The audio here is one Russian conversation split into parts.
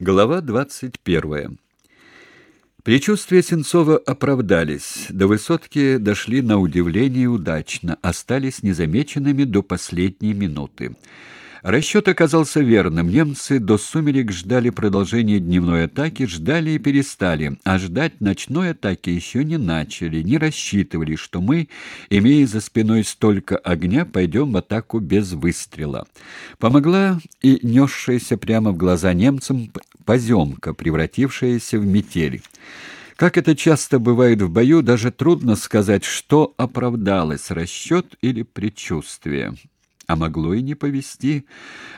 Глава 21. Предчувствия Сенцова оправдались. До высотки дошли на удивление удачно, остались незамеченными до последней минуты. Расчет оказался верным. Немцы до сумерек ждали продолжения дневной атаки, ждали и перестали, а ждать ночной атаки еще не начали, не рассчитывали, что мы, имея за спиной столько огня, пойдем в атаку без выстрела. Помогла и несшаяся прямо в глаза немцам поземка, превратившаяся в метель. Как это часто бывает в бою, даже трудно сказать, что оправдалось, расчет или предчувствие а могло и не повести.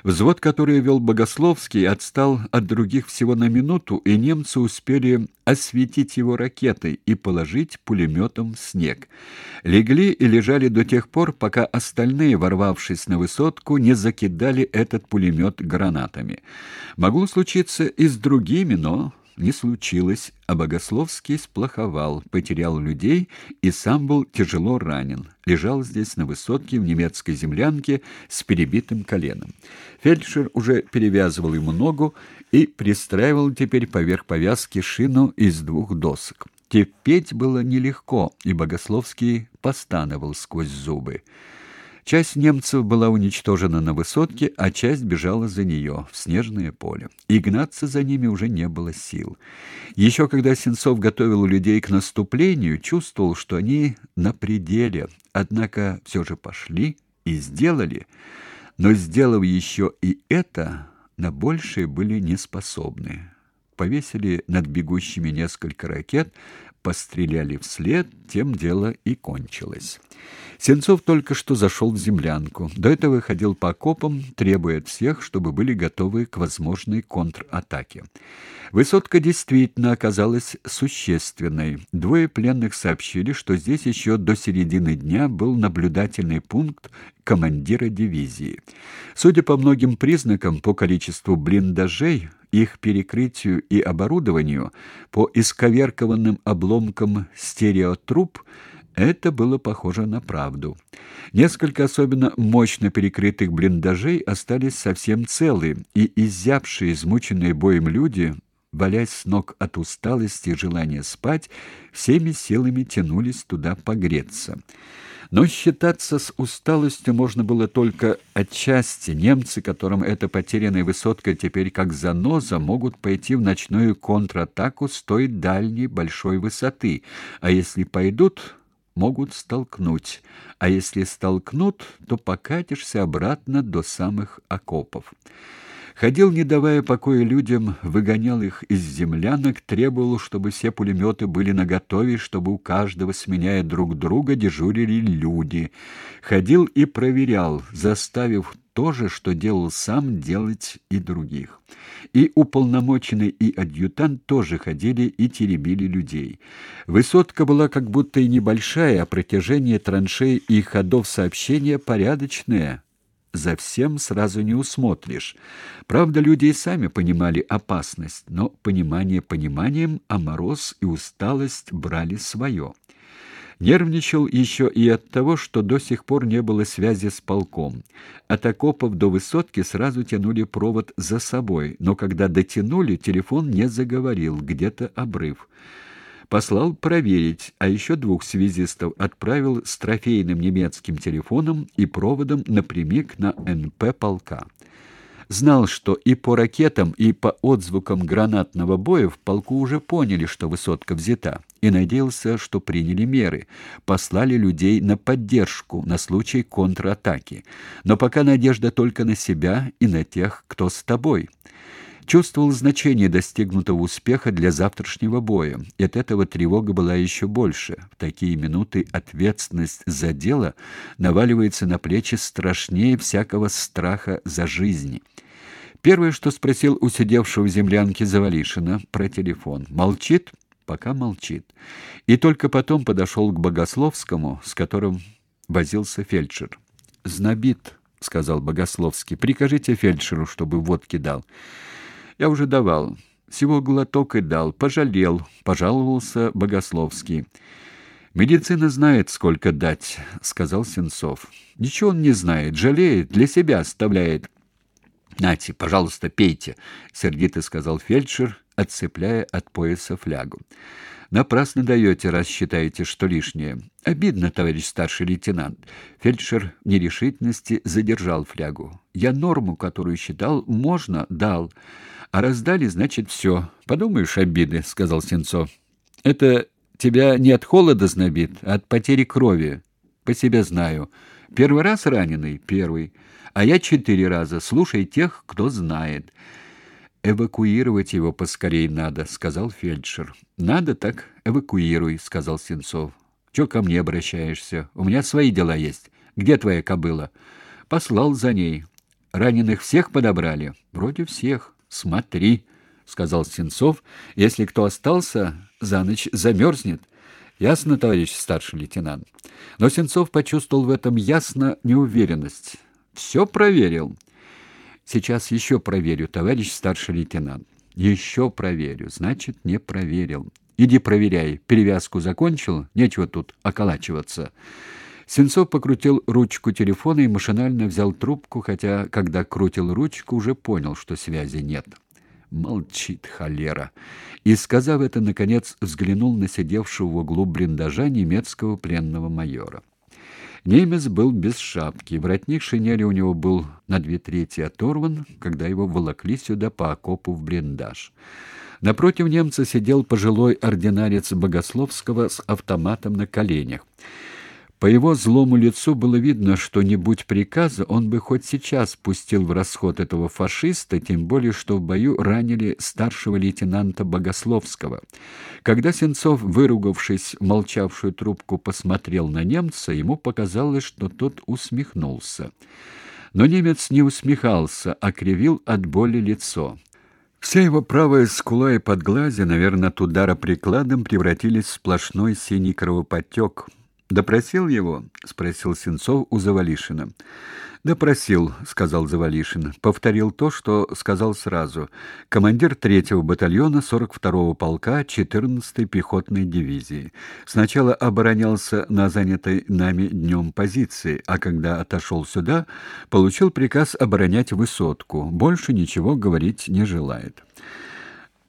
Взвод, который вел Богословский, отстал от других всего на минуту, и немцы успели осветить его ракетой и положить пулеметом в снег. Легли и лежали до тех пор, пока остальные, ворвавшись на высотку, не закидали этот пулемет гранатами. Могло случиться и с другими, но не случилось, а Богословский сплоховал, потерял людей и сам был тяжело ранен. Лежал здесь на высотке в немецкой землянке с перебитым коленом. Фельдшер уже перевязывал ему ногу и пристраивал теперь поверх повязки шину из двух досок. Терпеть было нелегко, и Богословский постановал сквозь зубы. Часть немцев была уничтожена на высотке, а часть бежала за нее, в снежное поле. И гнаться за ними уже не было сил. Еще когда Сенцов готовил людей к наступлению, чувствовал, что они на пределе, однако все же пошли и сделали. Но, сделав еще и это, на большее были не способны. Повесили над бегущими несколько ракет, постреляли вслед, тем дело и кончилось. Сенцов только что зашел в землянку. До этого ходил по окопам, требуя от всех, чтобы были готовы к возможной контратаке. Высотка действительно оказалась существенной. Двое пленных сообщили, что здесь еще до середины дня был наблюдательный пункт командира дивизии. Судя по многим признакам, по количеству блиндажей, их перекрытию и оборудованию, по исковеркованным обломкам стереотруб, это было похоже на правду. Несколько особенно мощно перекрытых блиндажей остались совсем целы, и изябшие, измученные боем люди, валясь с ног от усталости и желания спать, всеми силами тянулись туда погреться. Но считаться с усталостью можно было только отчасти. Немцы, которым эта потерянная высотка теперь как заноза, могут пойти в ночную контратаку с той дальней большой высоты, а если пойдут, могут столкнуть, а если столкнут, то покатишься обратно до самых окопов. Ходил, не давая покоя людям, выгонял их из землянок, требовал, чтобы все пулеметы были наготове, чтобы у каждого, сменяя друг друга, дежурили люди. Ходил и проверял, заставив то же, что делал сам, делать и других. И уполномоченный и адъютант тоже ходили и теребили людей. Высотка была как будто и небольшая, а протяжение траншей и ходов сообщения порядочное, за всем сразу не усмотришь. Правда, люди и сами понимали опасность, но понимание пониманием, а мороз и усталость брали свое. Нервничал еще и от того, что до сих пор не было связи с полком. От окопов до высотки сразу тянули провод за собой, но когда дотянули, телефон не заговорил, где-то обрыв послал проверить, а еще двух связистов отправил с трофейным немецким телефоном и проводом напрямик на НП полка. Знал, что и по ракетам, и по отзвукам гранатного боя в полку уже поняли, что высотка взята, и надеялся, что приняли меры, послали людей на поддержку на случай контратаки. Но пока надежда только на себя и на тех, кто с тобой чувствовал значение достигнутого успеха для завтрашнего боя, и от этого тревога была еще больше. В такие минуты ответственность за дело наваливается на плечи страшнее всякого страха за жизнь. Первое, что спросил у сидевшего в землянке Завалишина про телефон. Молчит? Пока молчит. И только потом подошел к Богословскому, с которым возился фельдшер. «Знобит», — сказал Богословский. «Прикажите фельдшеру, чтобы водки дал». Я уже давал. Всего глоток и дал. Пожалел, пожаловался Богословский. Медицина знает, сколько дать, сказал Сенцов. Ничего он не знает, жалеет, для себя оставляет. Нате, пожалуйста, пейте, сердито сказал фельдшер, отцепляя от пояса флягу. Напрасно даете, раз считаете, что лишнее. Обидно, товарищ старший лейтенант. Фельдшер в нерешительности задержал флягу. Я норму, которую считал, можно, дал. А раздали, значит, все. Подумаешь, обиды, сказал Сенцов. Это тебя не от холода знобит, а от потери крови. По себе знаю. Первый раз раненый? Первый. А я четыре раза. Слушай тех, кто знает. Эвакуировать его поскорей надо, сказал фельдшер. Надо так эвакуируй, сказал Сенцов. Чё ко мне обращаешься? У меня свои дела есть. Где твоя кобыла? Послал за ней. Раненых всех подобрали? Вроде всех. Смотри, сказал Сенцов. Если кто остался, за ночь замерзнет. Ясно, товарищ старший лейтенант. Но Сенцов почувствовал в этом ясно неуверенность. Все проверил. Сейчас еще проверю, товарищ старший лейтенант. Еще проверю. Значит, не проверил. Иди проверяй. Перевязку закончил? Нечего тут околачиваться. Сенцов покрутил ручку телефона и машинально взял трубку, хотя, когда крутил ручку, уже понял, что связи нет. Молчит холера. И, сказав это, наконец взглянул на сидевшего в углу блиндажа немецкого пленного майора. Немец был без шапки, воротник шинели у него был на две трети оторван, когда его волокли сюда по окопу в блиндаж. Напротив немца сидел пожилой ординарец Богословского с автоматом на коленях. По его злому лицу было видно, что не будь приказа, он бы хоть сейчас пустил в расход этого фашиста, тем более что в бою ранили старшего лейтенанта Богословского. Когда Сенцов, выругавшись молчавшую трубку, посмотрел на немца, ему показалось, что тот усмехнулся. Но немец не усмехался, а кривил от боли лицо. Вся его правая скула и подглазе, наверное, от удара прикладом превратились в сплошной синий кровоподтек — Допросил его, спросил Сенцов у Завалишина. Допросил, сказал Завалишин. Повторил то, что сказал сразу. Командир третьего батальона 42-го полка 14-й пехотной дивизии. Сначала оборонялся на занятой нами днем позиции, а когда отошел сюда, получил приказ оборонять высотку. Больше ничего говорить не желает.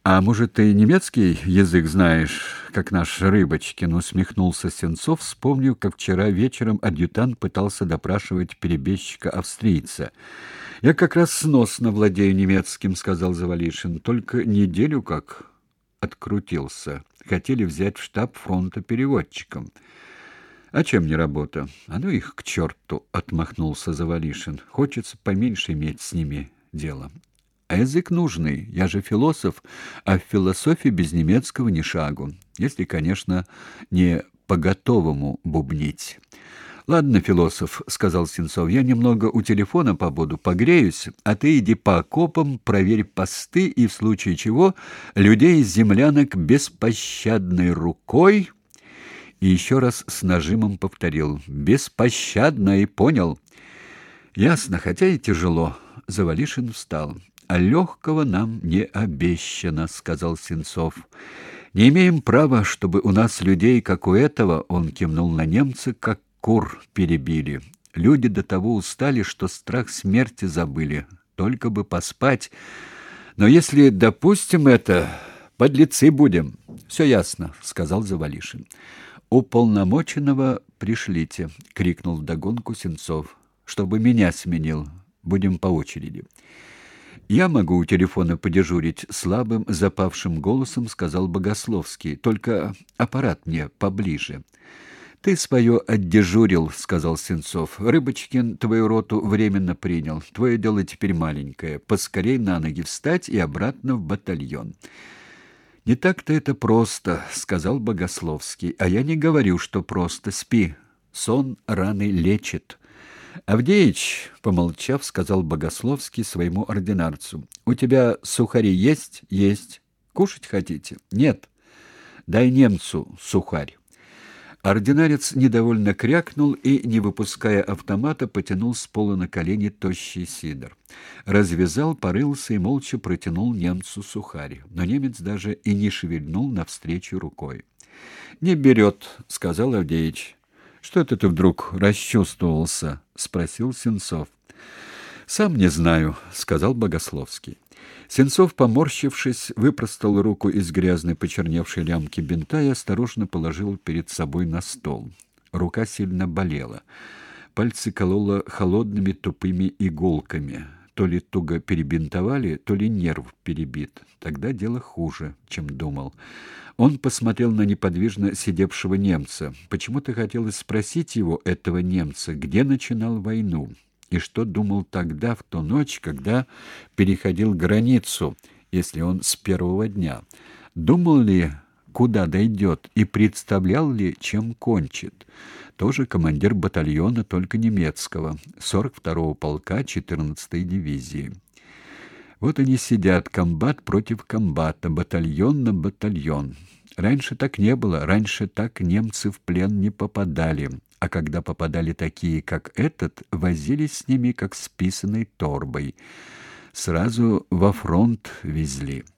А может, ты немецкий язык знаешь, как наш Рыбочкин, усмехнулся Сенцов, вспомнив, как вчера вечером адъютант пытался допрашивать перебежчика-австрийца. Я как раз сносно владею немецким, сказал Завалишин, только неделю как открутился. Хотели взять в штаб фронта переводчиком. А чем не работа? А ну их к черту, отмахнулся Завалишин. Хочется поменьше иметь с ними дело. А язык нужный. Я же философ, а в философии без немецкого ни шагу. Если, конечно, не по-готовому бубнить. Ладно, философ, сказал Сенцов. Я немного у телефона побуду, погреюсь, а ты иди по окопам, проверь посты и в случае чего людей из землянок беспощадной рукой и еще раз с нажимом повторил: беспощадной, понял? Ясно, хотя и тяжело. Завалишин встал а легкого нам не обещано, сказал Сенцов. Не имеем права, чтобы у нас людей, как у этого, он кивнул на немца, как кур перебили. Люди до того устали, что страх смерти забыли, только бы поспать. Но если допустим это, подлецы будем. Все ясно, сказал Завалишин. Уполномоченного пришлите, крикнул вдогонку Сенцов, чтобы меня сменил. Будем по очереди. Я могу у телефона подежурить, слабым, запавшим голосом сказал Богословский. Только аппарат мне поближе. Ты свое отдежурил, сказал Сенцов. Рыбочкин твою роту временно принял. Твое дело теперь маленькое. Поскорей на ноги встать и обратно в батальон. Не так-то это просто, сказал Богословский. А я не говорю, что просто. Спи. Сон раны лечит. Авдеич, помолчав, сказал Богословский своему ординарцу: "У тебя сухари есть? Есть. Кушать хотите? Нет. Дай немцу сухарь". Ординарец недовольно крякнул и, не выпуская автомата, потянул с пола на колени тощий сидор. Развязал, порылся и молча протянул немцу сухарь. Но немец даже и не шевельнул навстречу рукой. «Не берет», — сказал Авдеич. Что это ты вдруг расчувствовался? Спросил Сенцов. Сам не знаю, сказал Богословский. Сенцов, поморщившись, выпростал руку из грязной почерневшей лямки бинта и осторожно положил перед собой на стол. Рука сильно болела. Пальцы кололо холодными тупыми иголками. То ли туго перебинтовали, то ли нерв перебит. Тогда дело хуже, чем думал. Он посмотрел на неподвижно сидевшего немца. Почему-то хотелось спросить его, этого немца, где начинал войну и что думал тогда, в ту ночь, когда переходил границу, если он с первого дня. Думал ли, куда дойдет, и представлял ли, чем кончит. Тоже командир батальона, только немецкого, 42-го полка 14-й дивизии. Вот они сидят, комбат против комбата, батальон на батальон. Раньше так не было, раньше так немцы в плен не попадали а когда попадали такие, как этот, возились с ними как с писаной торбой. Сразу во фронт везли.